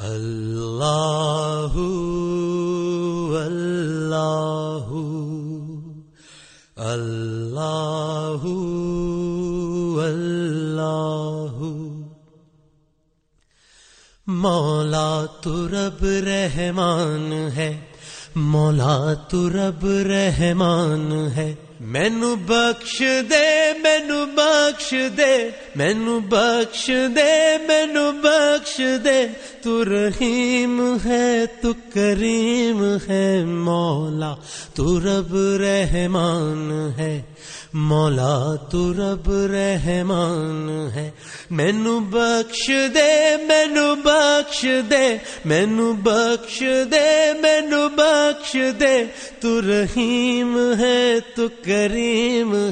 اللہ اللہ اللہ اللہ مولا تو رب رحمان ہے مولا تو رب رحمان ہے مینو بخش دے، مینو بخش دے، مینو بخش دے، مینو بخش دے۔ تو رحیم ہے، تو کریم ہے مولا۔ تو رب رحمان ہے۔ مولا، تو رب رحمان ہے۔ مینو بخش دے، مینو بخش دے۔ مینو بخش دے، مینو بخش دے۔ تو رحیم ہے، تو کریم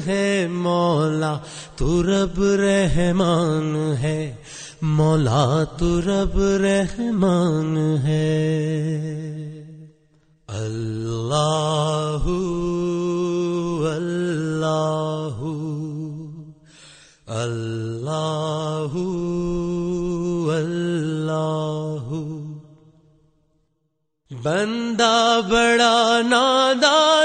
ہے مولا، تو رب رحمان ہے۔ مولا، تو رب رحمان ہے۔ اللہ اللہ اللہ اللہ۔ بندہ بڑا نادان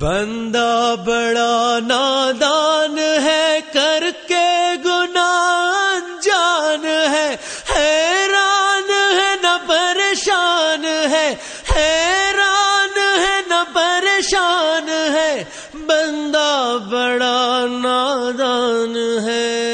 بندہ بڑا نادان ہے، کر کے گنا انجان ہے۔ حیران ہے، نہ پریشان ہے۔ حیران ہے، نہ پریشان ہے۔ بندہ بڑا نادان ہے۔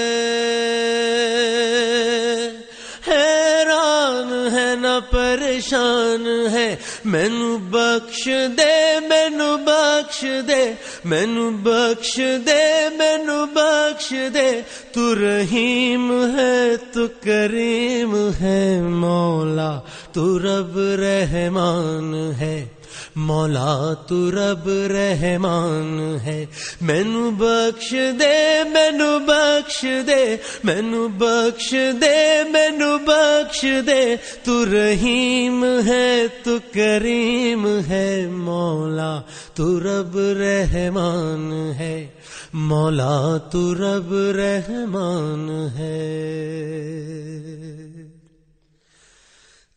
حیران ہے، نہ پریشان ہے۔ مینو بخش دے مینو بخش دے، مینو بخش دے، مینو بخش دے۔ تو رحیم ہے، تو کریم ہے، مولا، تو رب رحمان ہے۔ مولا تو رب رحمان ہے۔ مینو بخش دے، مینو بخش دے، مینو بخش دے، مینو بخش دے۔ تو رحیم ہے، تو کریم ہے مولا تو رب رحمان ہے۔ مولا تو رب رحمان ہے۔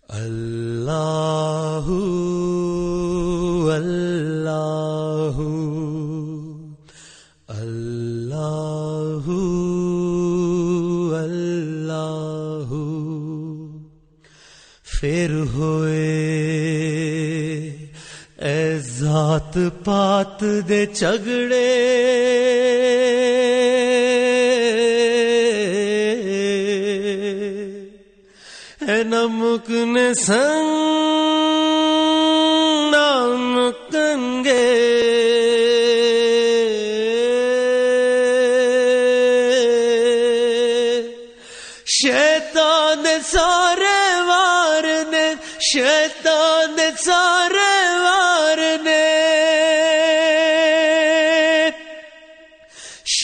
اللہ اے ذات پات دے چگڑے۔ اے نمک نے سنگ نمکن گے شیطان دے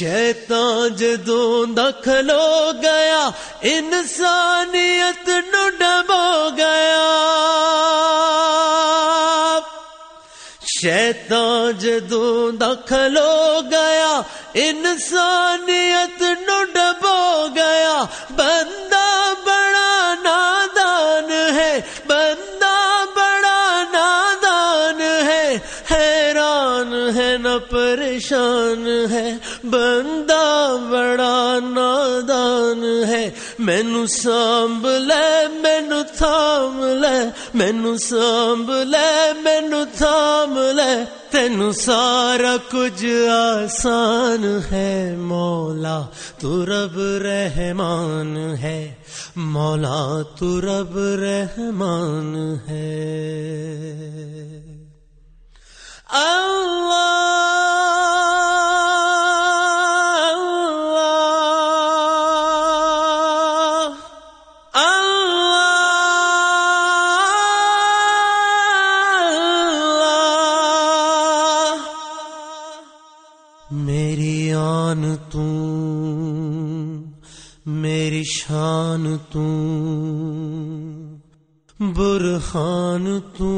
شیطان جدوں دکھلو گیا، انسانیت نو ڈبو گیا۔ شیطان جدوں دکھلو گیا، انسانیت نو ڈبو گیا۔ بندہ بڑا نادان ہے، بندہ بڑا نادان ہے۔ حیران ہے نہ پریشان ہے۔ بندہ بڑا نادان ہے۔ مینو سانب لے مینو تھام لے مینو سانب لے مینو تھام لے۔ تینو سارا کچھ آسان ہے، مولا تو رب رحمان ہے۔ مولا تو رب رحمان ہے۔ اللہ شان تو برہان تو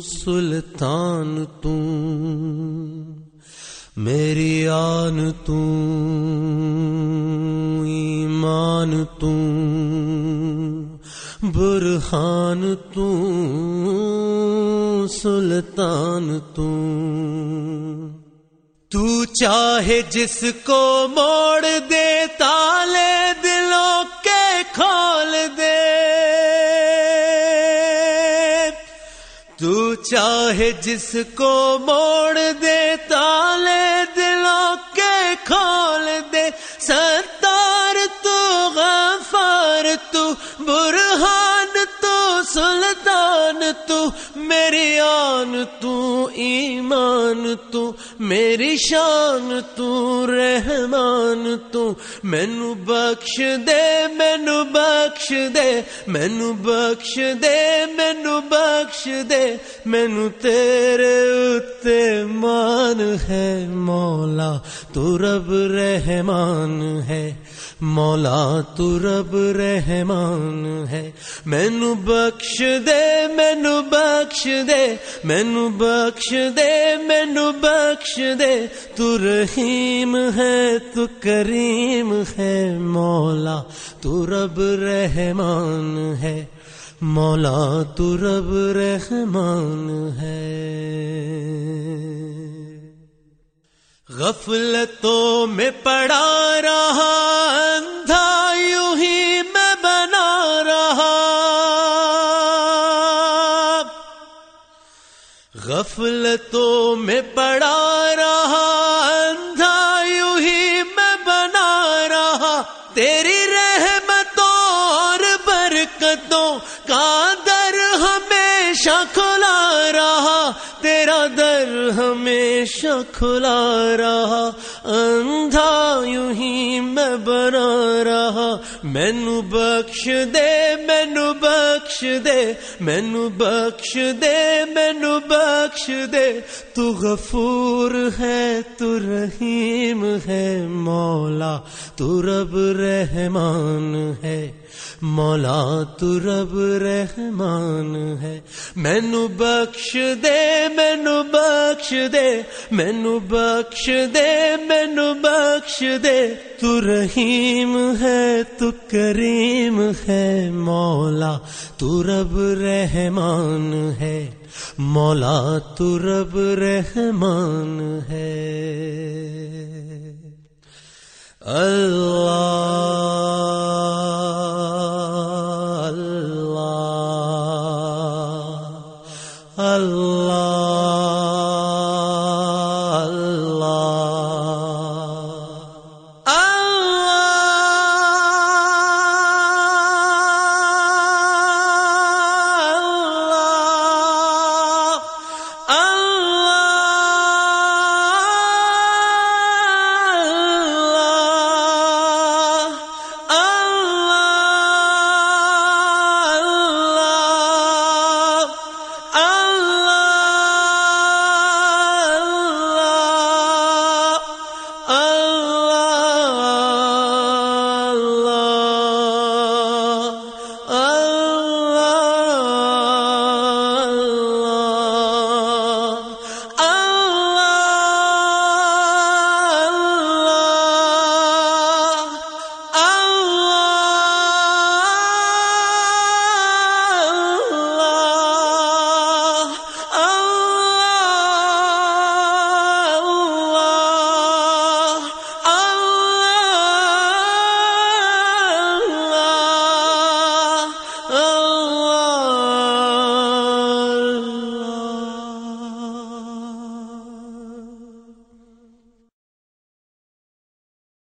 سلطان تو میری آن تو ایمان تو برہان تو سلطان تو چاہے جس کو موڑ دے، تالے دلوں کے کھول دے۔ تو چاہے جس کو موڑ دے، تالے دلوں کے کھول دے۔ ستار تو غفار تو، برہان تو، سلطان تو میری آن تو، ایمان تو میری شان تو، رحمان تو، مینو بخش دے، مینو بخش دے، مینو بخش دے، مینو بخش دے، مینو تیرے اتنے مان ہے مولا، تو رب رحمان ہے۔ مولا تو رب رحمان ہے۔ مینو بخش دے، مینو بخش دے، مینو بخش دے، مینو بخش دے۔ تو رحیم ہے، تو کریم ہے مولا تو رب رحمان ہے۔ مولا تو رب رحمان ہے۔ غفلتوں میں پڑا رہا غفلتوں میں پڑا رہا ہمیشہ کھلا رہا، اندھا یوں ہی میں بنا رہا۔ مینو بخش دے، مینو بخش دے، مینو بخش دے، مینو بخش دے۔ تو غفور ہے، تو رحیم ہے مولا۔ تو رب رحمان ہے۔ مولا تو رب رحمان ہے۔ مینو بخش دے، مینو بخش دے، مینو بخش دے، مینو بخش دے۔ تو رحیم ہے، تو کریم ہے مولا، تو رب رحمان ہے۔ مولا تو رب رحمان ہے۔ اللہ